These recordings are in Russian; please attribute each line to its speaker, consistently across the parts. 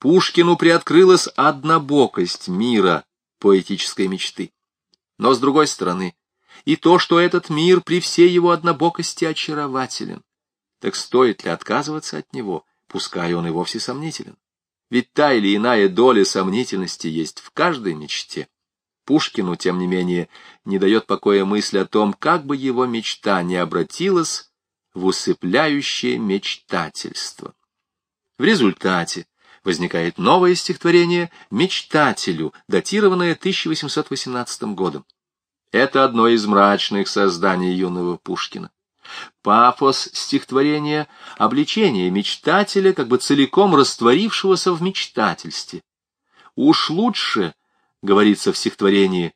Speaker 1: Пушкину приоткрылась однобокость мира поэтической мечты. Но, с другой стороны, и то, что этот мир при всей его однобокости очарователен. Так стоит ли отказываться от него, пускай он и вовсе сомнителен? Ведь та или иная доля сомнительности есть в каждой мечте. Пушкину, тем не менее, не дает покоя мысль о том, как бы его мечта не обратилась в усыпляющее мечтательство. В результате возникает новое стихотворение «Мечтателю», датированное 1818 годом. Это одно из мрачных созданий юного Пушкина. Пафос стихотворения — обличение мечтателя, как бы целиком растворившегося в мечтательстве. Уж лучше, говорится в стихотворении,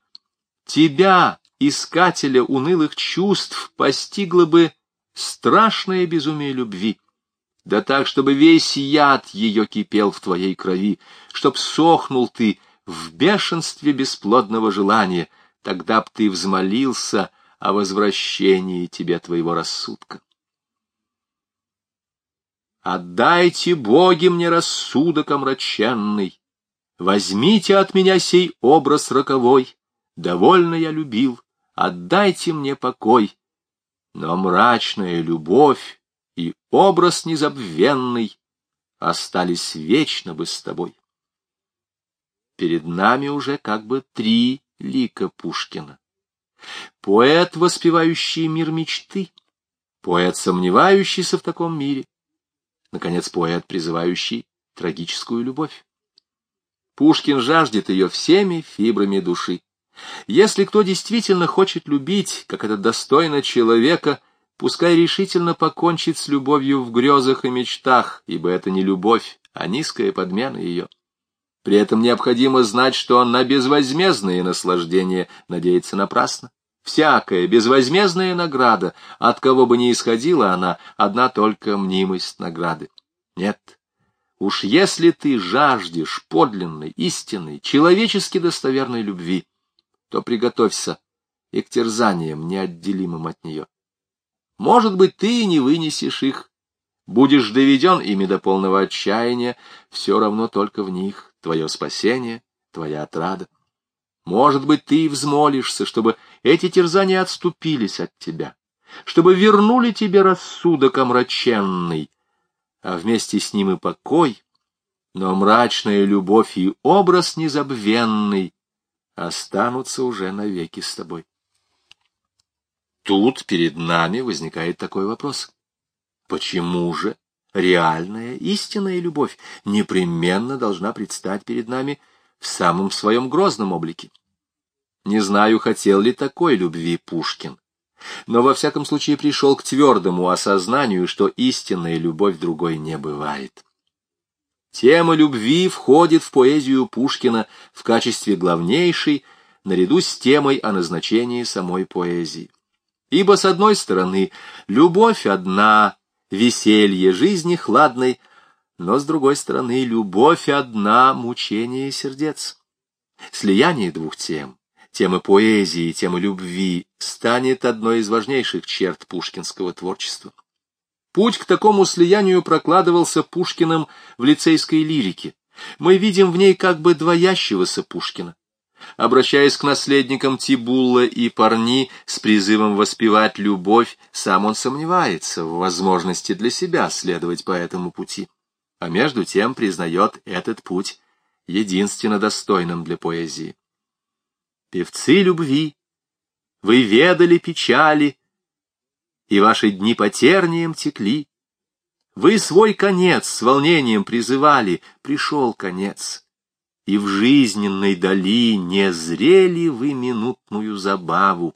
Speaker 1: тебя, искателя унылых чувств, постигло бы страшное безумие любви. Да так, чтобы весь яд ее кипел в твоей крови, чтоб сохнул ты в бешенстве бесплодного желания, тогда б ты взмолился о возвращении тебе твоего рассудка. Отдайте, боги, мне рассудок омраченный, возьмите от меня сей образ роковой, довольно я любил, отдайте мне покой, но мрачная любовь и образ незабвенный остались вечно бы с тобой. Перед нами уже как бы три лика Пушкина. Поэт, воспевающий мир мечты, поэт, сомневающийся в таком мире, наконец, поэт, призывающий трагическую любовь. Пушкин жаждет ее всеми фибрами души. Если кто действительно хочет любить, как это достойно человека, пускай решительно покончит с любовью в грезах и мечтах, ибо это не любовь, а низкая подмена ее. При этом необходимо знать, что на безвозмездные наслаждения надеется напрасно. Всякая безвозмездная награда, от кого бы ни исходила она, одна только мнимость награды. Нет, уж если ты жаждешь подлинной, истинной, человечески достоверной любви, то приготовься и к терзаниям, неотделимым от нее. Может быть, ты и не вынесешь их, будешь доведен ими до полного отчаяния, все равно только в них твое спасение, твоя отрада. Может быть, ты и взмолишься, чтобы эти терзания отступились от тебя, чтобы вернули тебе рассудок омраченный, а вместе с ним и покой, но мрачная любовь и образ незабвенный останутся уже навеки с тобой. Тут перед нами возникает такой вопрос. Почему же реальная, истинная любовь непременно должна предстать перед нами в самом своем грозном облике. Не знаю, хотел ли такой любви Пушкин, но во всяком случае пришел к твердому осознанию, что истинная любовь другой не бывает. Тема любви входит в поэзию Пушкина в качестве главнейшей, наряду с темой о назначении самой поэзии. Ибо, с одной стороны, любовь одна веселье жизни хладной, но, с другой стороны, любовь одна, мучение сердец. Слияние двух тем, темы поэзии и темы любви, станет одной из важнейших черт пушкинского творчества. Путь к такому слиянию прокладывался Пушкиным в лицейской лирике. Мы видим в ней как бы двоящегося Пушкина. Обращаясь к наследникам Тибулла и Парни с призывом воспевать любовь, сам он сомневается в возможности для себя следовать по этому пути, а между тем признает этот путь единственно достойным для поэзии. Певцы любви, вы ведали печали, и ваши дни потернием текли. Вы свой конец с волнением призывали, пришел конец и в жизненной дали не зрели вы минутную забаву.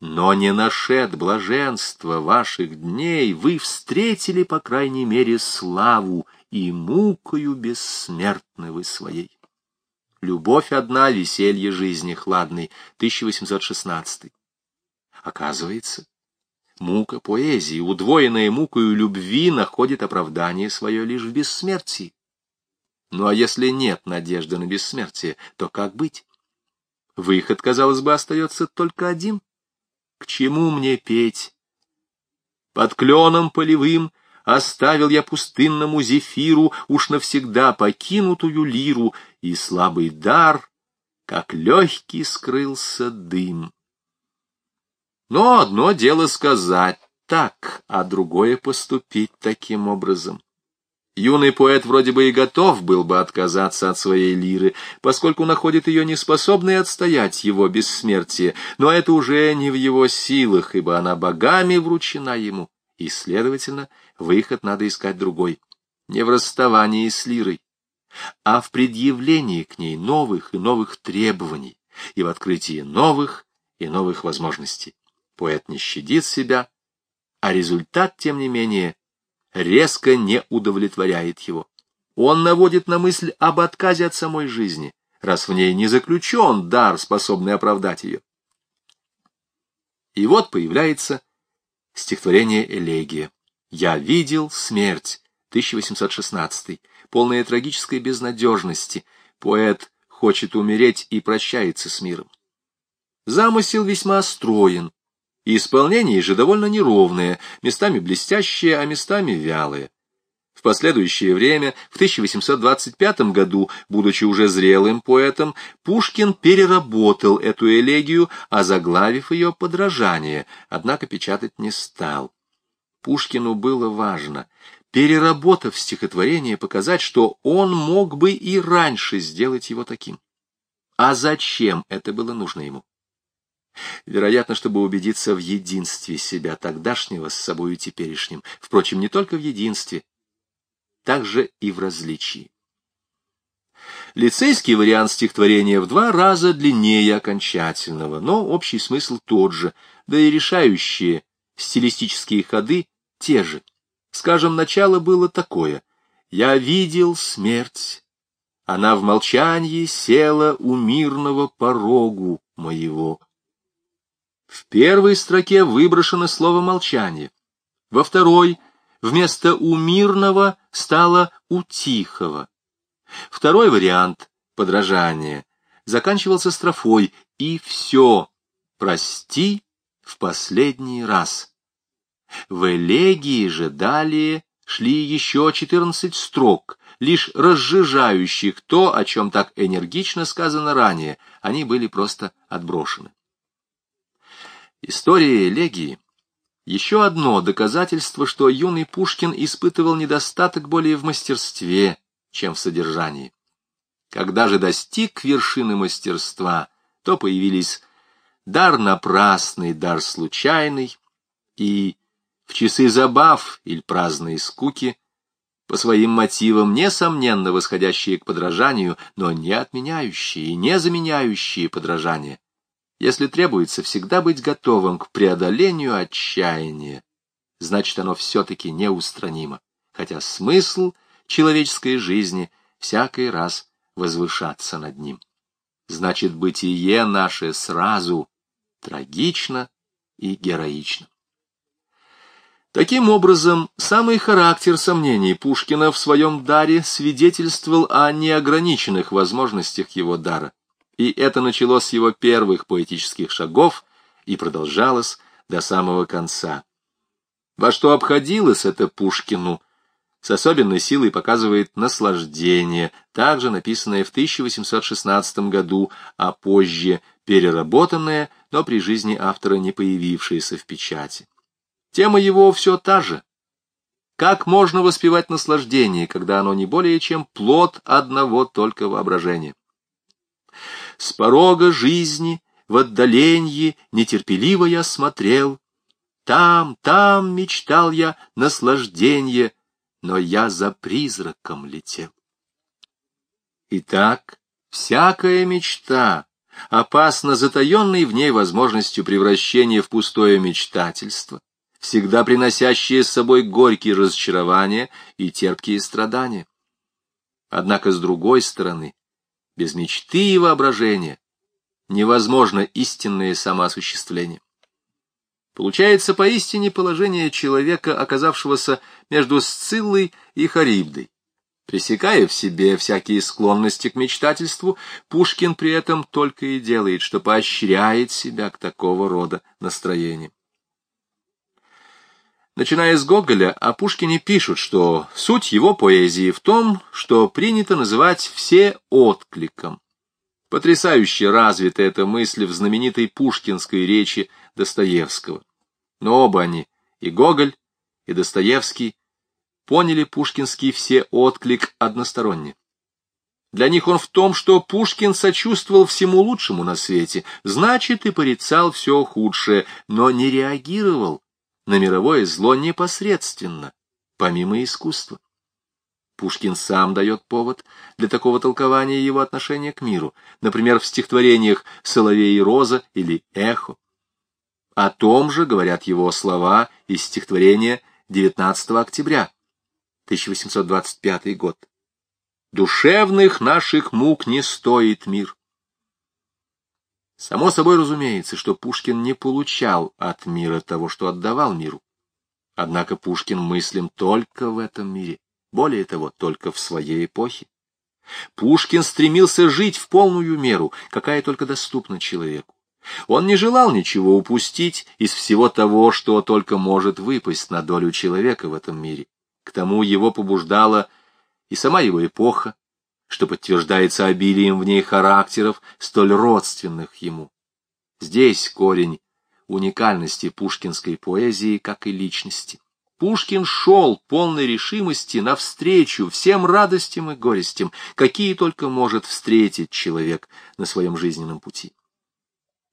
Speaker 1: Но не нашед блаженства ваших дней, вы встретили, по крайней мере, славу, и мукою бессмертны вы своей. Любовь одна, веселье жизни хладной, 1816. Оказывается, мука поэзии, удвоенная мукою любви, находит оправдание свое лишь в бессмертии. Ну а если нет надежды на бессмертие, то как быть? Выход, казалось бы, остается только один. К чему мне петь? Под кленом полевым оставил я пустынному зефиру уж навсегда покинутую лиру, и слабый дар, как легкий скрылся дым. Но одно дело сказать так, а другое поступить таким образом. Юный поэт вроде бы и готов был бы отказаться от своей лиры, поскольку находит ее неспособной отстоять его бессмертие, но это уже не в его силах, ибо она богами вручена ему, и, следовательно, выход надо искать другой, не в расставании с лирой, а в предъявлении к ней новых и новых требований и в открытии новых и новых возможностей. Поэт не щадит себя, а результат, тем не менее, резко не удовлетворяет его. Он наводит на мысль об отказе от самой жизни, раз в ней не заключен дар, способный оправдать ее. И вот появляется стихотворение «Элегия». «Я видел смерть» 1816, полная трагической безнадежности. Поэт хочет умереть и прощается с миром. Замысел весьма строен, и исполнение же довольно неровное, местами блестящее, а местами вялое. В последующее время, в 1825 году, будучи уже зрелым поэтом, Пушкин переработал эту элегию, озаглавив ее подражание, однако печатать не стал. Пушкину было важно, переработав стихотворение, показать, что он мог бы и раньше сделать его таким. А зачем это было нужно ему? Вероятно, чтобы убедиться в единстве себя тогдашнего с собою теперешним. Впрочем, не только в единстве, также и в различии. Лицейский вариант стихотворения в два раза длиннее окончательного, но общий смысл тот же, да и решающие стилистические ходы те же. Скажем, начало было такое. «Я видел смерть, она в молчании села у мирного порогу моего». В первой строке выброшено слово «молчание». Во второй вместо «у мирного» стало «у тихого». Второй вариант подражания заканчивался строфой «и все, прости в последний раз». В элегии же далее шли еще четырнадцать строк, лишь разжижающих то, о чем так энергично сказано ранее, они были просто отброшены. История элегии — еще одно доказательство, что юный Пушкин испытывал недостаток более в мастерстве, чем в содержании. Когда же достиг вершины мастерства, то появились дар напрасный, дар случайный, и в часы забав или праздной скуки, по своим мотивам, несомненно восходящие к подражанию, но не отменяющие не заменяющие подражание, если требуется всегда быть готовым к преодолению отчаяния, значит, оно все-таки неустранимо, хотя смысл человеческой жизни всякий раз возвышаться над ним. Значит, бытие наше сразу трагично и героично. Таким образом, самый характер сомнений Пушкина в своем даре свидетельствовал о неограниченных возможностях его дара и это началось с его первых поэтических шагов и продолжалось до самого конца. Во что обходилось это Пушкину, с особенной силой показывает «Наслаждение», также написанное в 1816 году, а позже переработанное, но при жизни автора не появившееся в печати. Тема его все та же. Как можно воспевать наслаждение, когда оно не более чем плод одного только воображения? С порога жизни в отдаленье нетерпеливо я смотрел. Там, там мечтал я наслаждение, но я за призраком летел. Итак, всякая мечта, опасно затаенной в ней возможностью превращения в пустое мечтательство, всегда приносящее с собой горькие разочарования и терпкие страдания. Однако, с другой стороны, без мечты и воображения невозможно истинное самоосуществление. Получается поистине положение человека, оказавшегося между Сциллой и Харибдой. Пресекая в себе всякие склонности к мечтательству, Пушкин при этом только и делает, что поощряет себя к такого рода настроениям. Начиная с Гоголя, о Пушкине пишут, что суть его поэзии в том, что принято называть все откликом. Потрясающе развита эта мысль в знаменитой пушкинской речи Достоевского. Но оба они, и Гоголь, и Достоевский, поняли пушкинский все отклик односторонне. Для них он в том, что Пушкин сочувствовал всему лучшему на свете, значит, и порицал все худшее, но не реагировал на мировое зло непосредственно, помимо искусства. Пушкин сам дает повод для такого толкования его отношения к миру, например, в стихотворениях «Соловей и роза» или «Эхо». О том же говорят его слова из стихотворения 19 октября, 1825 год. «Душевных наших мук не стоит мир». Само собой разумеется, что Пушкин не получал от мира того, что отдавал миру. Однако Пушкин мыслим только в этом мире, более того, только в своей эпохе. Пушкин стремился жить в полную меру, какая только доступна человеку. Он не желал ничего упустить из всего того, что только может выпасть на долю человека в этом мире. К тому его побуждала и сама его эпоха, что подтверждается обилием в ней характеров, столь родственных ему. Здесь корень уникальности пушкинской поэзии, как и личности. Пушкин шел полной решимости навстречу всем радостям и горестям, какие только может встретить человек на своем жизненном пути.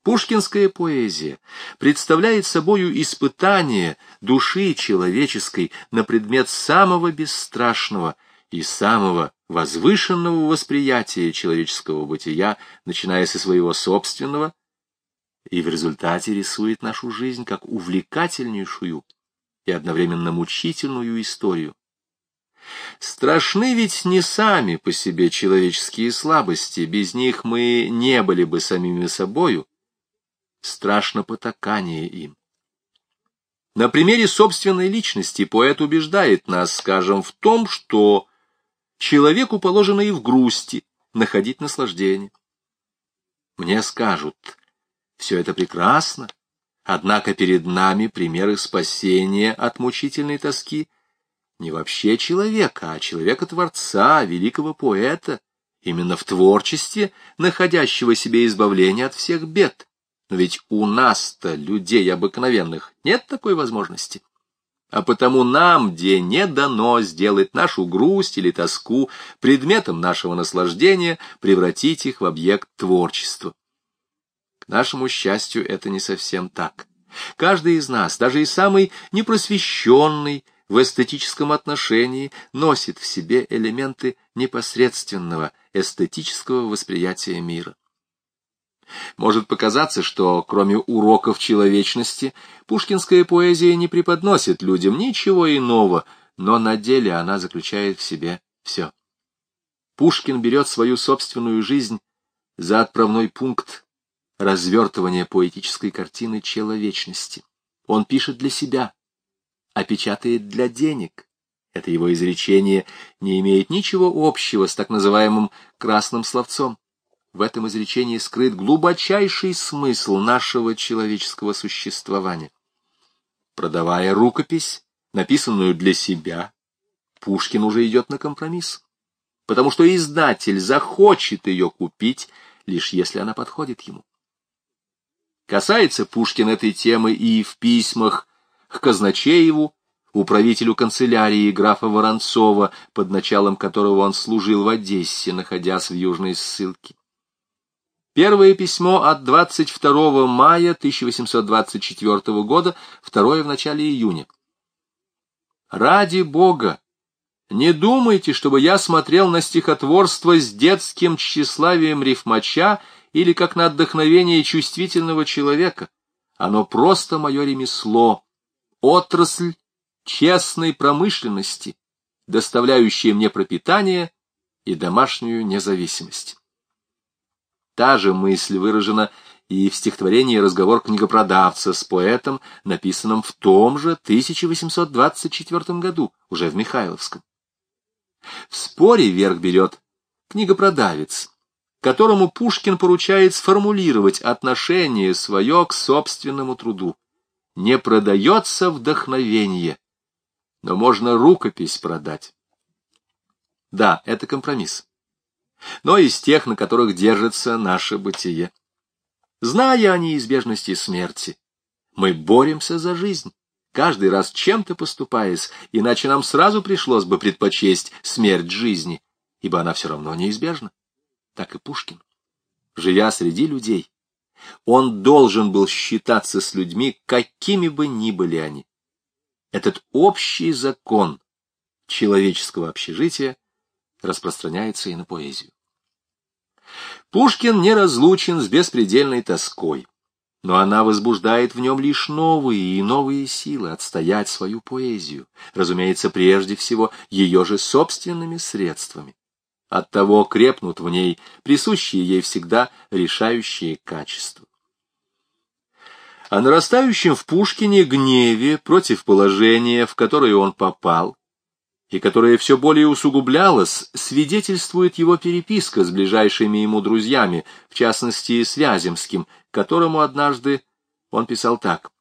Speaker 1: Пушкинская поэзия представляет собою испытание души человеческой на предмет самого бесстрашного и самого возвышенного восприятия человеческого бытия, начиная со своего собственного, и в результате рисует нашу жизнь как увлекательнейшую и одновременно мучительную историю. Страшны ведь не сами по себе человеческие слабости, без них мы не были бы самими собою, страшно потакание им. На примере собственной личности поэт убеждает нас, скажем, в том, что человеку положено и в грусти находить наслаждение. Мне скажут, все это прекрасно, однако перед нами примеры спасения от мучительной тоски не вообще человека, а человека-творца, великого поэта, именно в творчестве, находящего себе избавление от всех бед. Но ведь у нас-то, людей обыкновенных, нет такой возможности а потому нам, где не дано сделать нашу грусть или тоску предметом нашего наслаждения, превратить их в объект творчества. К нашему счастью, это не совсем так. Каждый из нас, даже и самый непросвещенный в эстетическом отношении, носит в себе элементы непосредственного эстетического восприятия мира. Может показаться, что кроме уроков человечности пушкинская поэзия не преподносит людям ничего иного, но на деле она заключает в себе все. Пушкин берет свою собственную жизнь за отправной пункт развертывания поэтической картины человечности. Он пишет для себя, а печатает для денег. Это его изречение не имеет ничего общего с так называемым красным словцом. В этом изречении скрыт глубочайший смысл нашего человеческого существования. Продавая рукопись, написанную для себя, Пушкин уже идет на компромисс, потому что издатель захочет ее купить, лишь если она подходит ему. Касается Пушкин этой темы и в письмах к Казначееву, управителю канцелярии графа Воронцова, под началом которого он служил в Одессе, находясь в южной ссылке. Первое письмо от 22 мая 1824 года, второе в начале июня. «Ради Бога! Не думайте, чтобы я смотрел на стихотворство с детским тщеславием рифмача или как на отдохновение чувствительного человека. Оно просто мое ремесло, отрасль честной промышленности, доставляющая мне пропитание и домашнюю независимость. Та же мысль выражена и в стихотворении «Разговор книгопродавца» с поэтом, написанном в том же 1824 году, уже в Михайловском. В споре верх берет книгопродавец, которому Пушкин поручает сформулировать отношение свое к собственному труду. не продается вдохновение, но можно рукопись продать. Да, это компромисс. Но из тех, на которых держится наше бытие. Зная о неизбежности смерти, мы боремся за жизнь, каждый раз чем-то поступаясь, иначе нам сразу пришлось бы предпочесть смерть жизни, ибо она все равно неизбежна. Так и Пушкин. Живя среди людей, он должен был считаться с людьми, какими бы ни были они. Этот общий закон человеческого общежития распространяется и на поэзию. Пушкин неразлучен с беспредельной тоской, но она возбуждает в нем лишь новые и новые силы отстоять свою поэзию, разумеется, прежде всего ее же собственными средствами. Оттого крепнут в ней присущие ей всегда решающие качества. О нарастающем в Пушкине гневе против положения, в которое он попал, и которое все более усугублялось, свидетельствует его переписка с ближайшими ему друзьями, в частности, с Вяземским, которому однажды он писал так.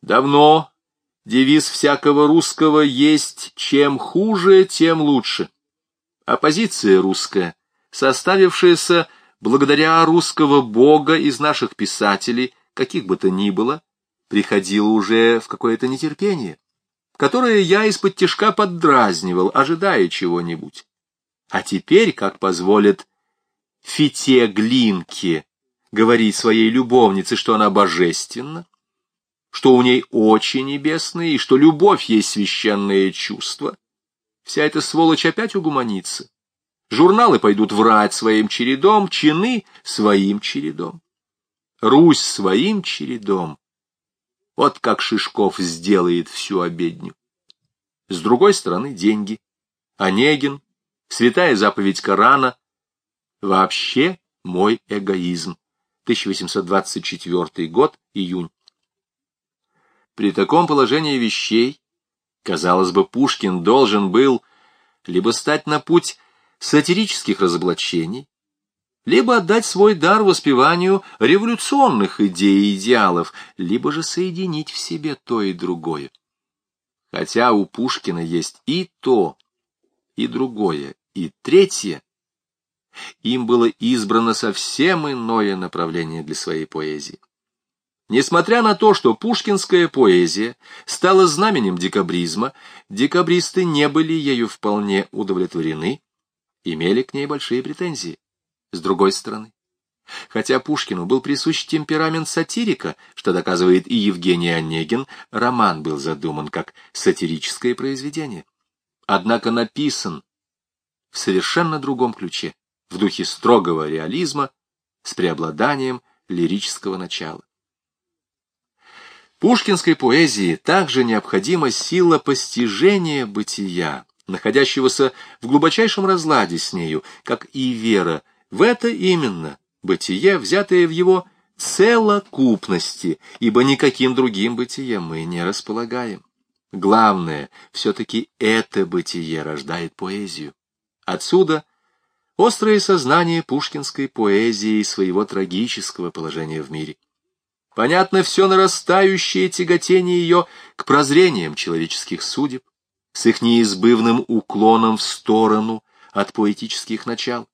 Speaker 1: «Давно девиз всякого русского есть «чем хуже, тем лучше». Оппозиция русская, составившаяся благодаря русского бога из наших писателей, каких бы то ни было, приходила уже в какое-то нетерпение, которое я из-под тяжка поддразнивал, ожидая чего-нибудь. А теперь, как позволит Фите Глинке говорить своей любовнице, что она божественна, что у ней очи небесные, и что любовь есть священное чувство, Вся эта сволочь опять угуманится. Журналы пойдут врать своим чередом, чины своим чередом. Русь своим чередом. Вот как Шишков сделает всю обедню. С другой стороны деньги. Онегин, святая заповедь Корана. Вообще мой эгоизм. 1824 год, июнь. При таком положении вещей Казалось бы, Пушкин должен был либо стать на путь сатирических разоблачений, либо отдать свой дар воспеванию революционных идей и идеалов, либо же соединить в себе то и другое. Хотя у Пушкина есть и то, и другое, и третье, им было избрано совсем иное направление для своей поэзии. Несмотря на то, что пушкинская поэзия стала знаменем декабризма, декабристы не были ею вполне удовлетворены, имели к ней большие претензии. С другой стороны, хотя Пушкину был присущ темперамент сатирика, что доказывает и Евгений Онегин, роман был задуман как сатирическое произведение. Однако написан в совершенно другом ключе, в духе строгого реализма, с преобладанием лирического начала. Пушкинской поэзии также необходима сила постижения бытия, находящегося в глубочайшем разладе с нею, как и вера. В это именно бытие, взятое в его целокупности, ибо никаким другим бытием мы не располагаем. Главное, все-таки это бытие рождает поэзию. Отсюда острое сознание пушкинской поэзии и своего трагического положения в мире. Понятно все нарастающее тяготение ее к прозрениям человеческих судеб, с их неизбывным уклоном в сторону от поэтических начал.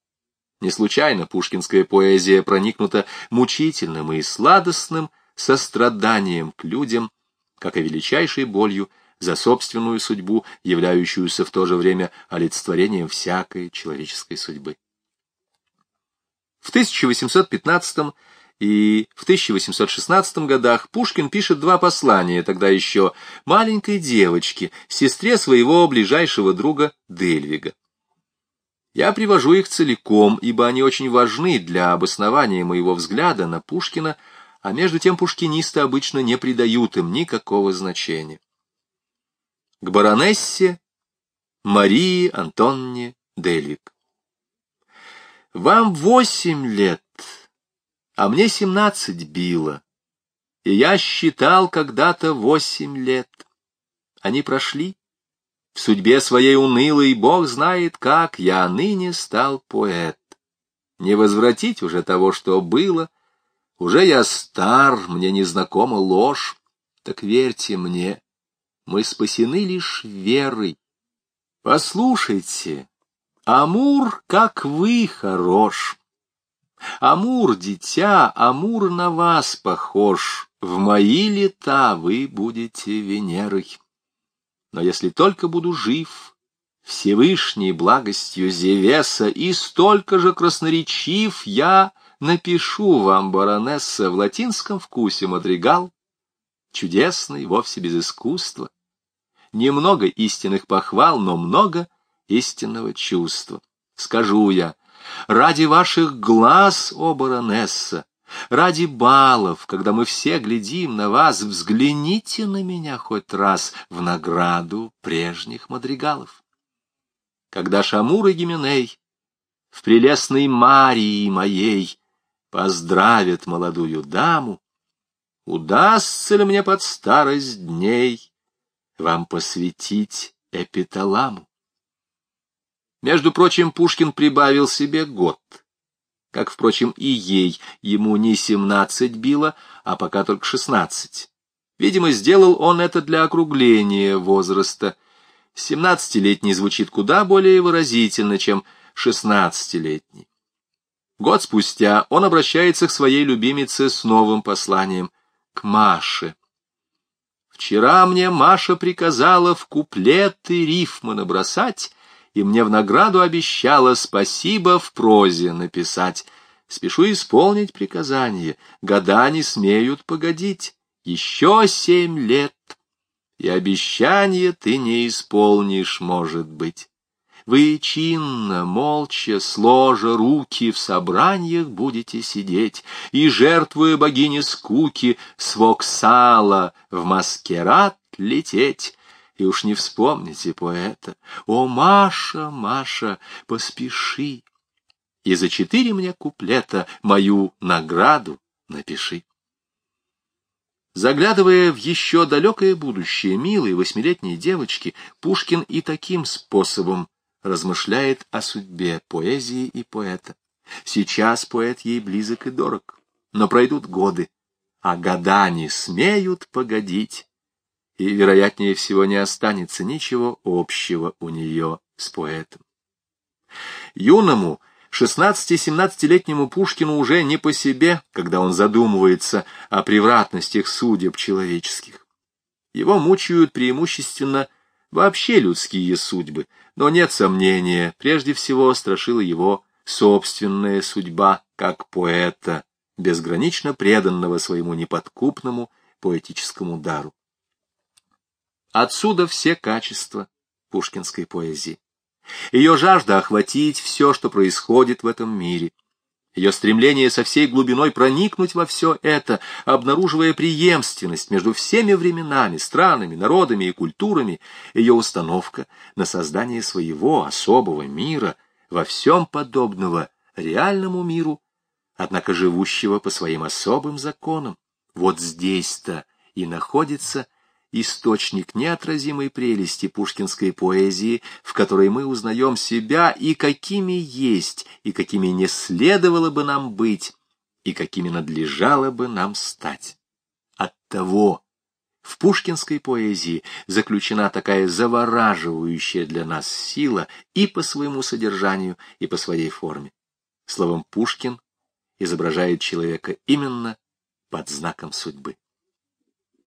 Speaker 1: Не случайно пушкинская поэзия проникнута мучительным и сладостным состраданием к людям, как и величайшей болью за собственную судьбу, являющуюся в то же время олицетворением всякой человеческой судьбы. В 1815 и в 1816 годах Пушкин пишет два послания, тогда еще маленькой девочке, сестре своего ближайшего друга Дельвига. Я привожу их целиком, ибо они очень важны для обоснования моего взгляда на Пушкина, а между тем пушкинисты обычно не придают им никакого значения. К баронессе Марии Антонне Дельвиг. Вам восемь лет а мне семнадцать било, и я считал когда-то восемь лет. Они прошли. В судьбе своей унылой Бог знает, как я ныне стал поэт. Не возвратить уже того, что было. Уже я стар, мне незнакома ложь. Так верьте мне, мы спасены лишь верой. Послушайте, Амур, как вы хорош. Амур, дитя, Амур на вас похож. В мои лета вы будете Венерой. Но если только буду жив, Всевышней благостью Зевеса, и столько же красноречив я напишу вам, баронесса, в латинском вкусе мадригал, чудесный, вовсе без искусства. Немного истинных похвал, но много истинного чувства. Скажу я, ради ваших глаз, о баронесса, ради балов, когда мы все глядим на вас, взгляните на меня хоть раз в награду прежних мадригалов. Когда Шамур и Гименей в прелестной Марии моей поздравят молодую даму, удастся ли мне под старость дней вам посвятить эпиталаму? Между прочим, Пушкин прибавил себе год, как, впрочем, и ей, ему не семнадцать било, а пока только шестнадцать. Видимо, сделал он это для округления возраста. Семнадцатилетний звучит куда более выразительно, чем шестнадцатилетний. Год спустя он обращается к своей любимице с новым посланием, к Маше. «Вчера мне Маша приказала в куплеты рифмы набросать, и мне в награду обещала спасибо в прозе написать. Спешу исполнить приказание, года не смеют погодить. Еще семь лет, и обещание ты не исполнишь, может быть. Вы чинно, молча, сложа руки в собраниях будете сидеть, и, жертвуя богине скуки, с воксала в маскерад лететь и уж не вспомните поэта. О, Маша, Маша, поспеши, и за четыре мне куплета мою награду напиши. Заглядывая в еще далекое будущее милой восьмилетней девочки, Пушкин и таким способом размышляет о судьбе поэзии и поэта. Сейчас поэт ей близок и дорог, но пройдут годы, а года не смеют погодить и, вероятнее всего, не останется ничего общего у нее с поэтом. Юному, 16-17-летнему Пушкину уже не по себе, когда он задумывается о превратностях судеб человеческих. Его мучают преимущественно вообще людские судьбы, но нет сомнения, прежде всего страшила его собственная судьба как поэта, безгранично преданного своему неподкупному поэтическому дару. Отсюда все качества пушкинской поэзии. Ее жажда охватить все, что происходит в этом мире. Ее стремление со всей глубиной проникнуть во все это, обнаруживая преемственность между всеми временами, странами, народами и культурами, ее установка на создание своего особого мира, во всем подобного реальному миру, однако живущего по своим особым законам. Вот здесь-то и находится источник неотразимой прелести пушкинской поэзии, в которой мы узнаем себя и какими есть, и какими не следовало бы нам быть, и какими надлежало бы нам стать. Оттого в пушкинской поэзии заключена такая завораживающая для нас сила и по своему содержанию, и по своей форме. Словом, Пушкин изображает человека именно под знаком судьбы.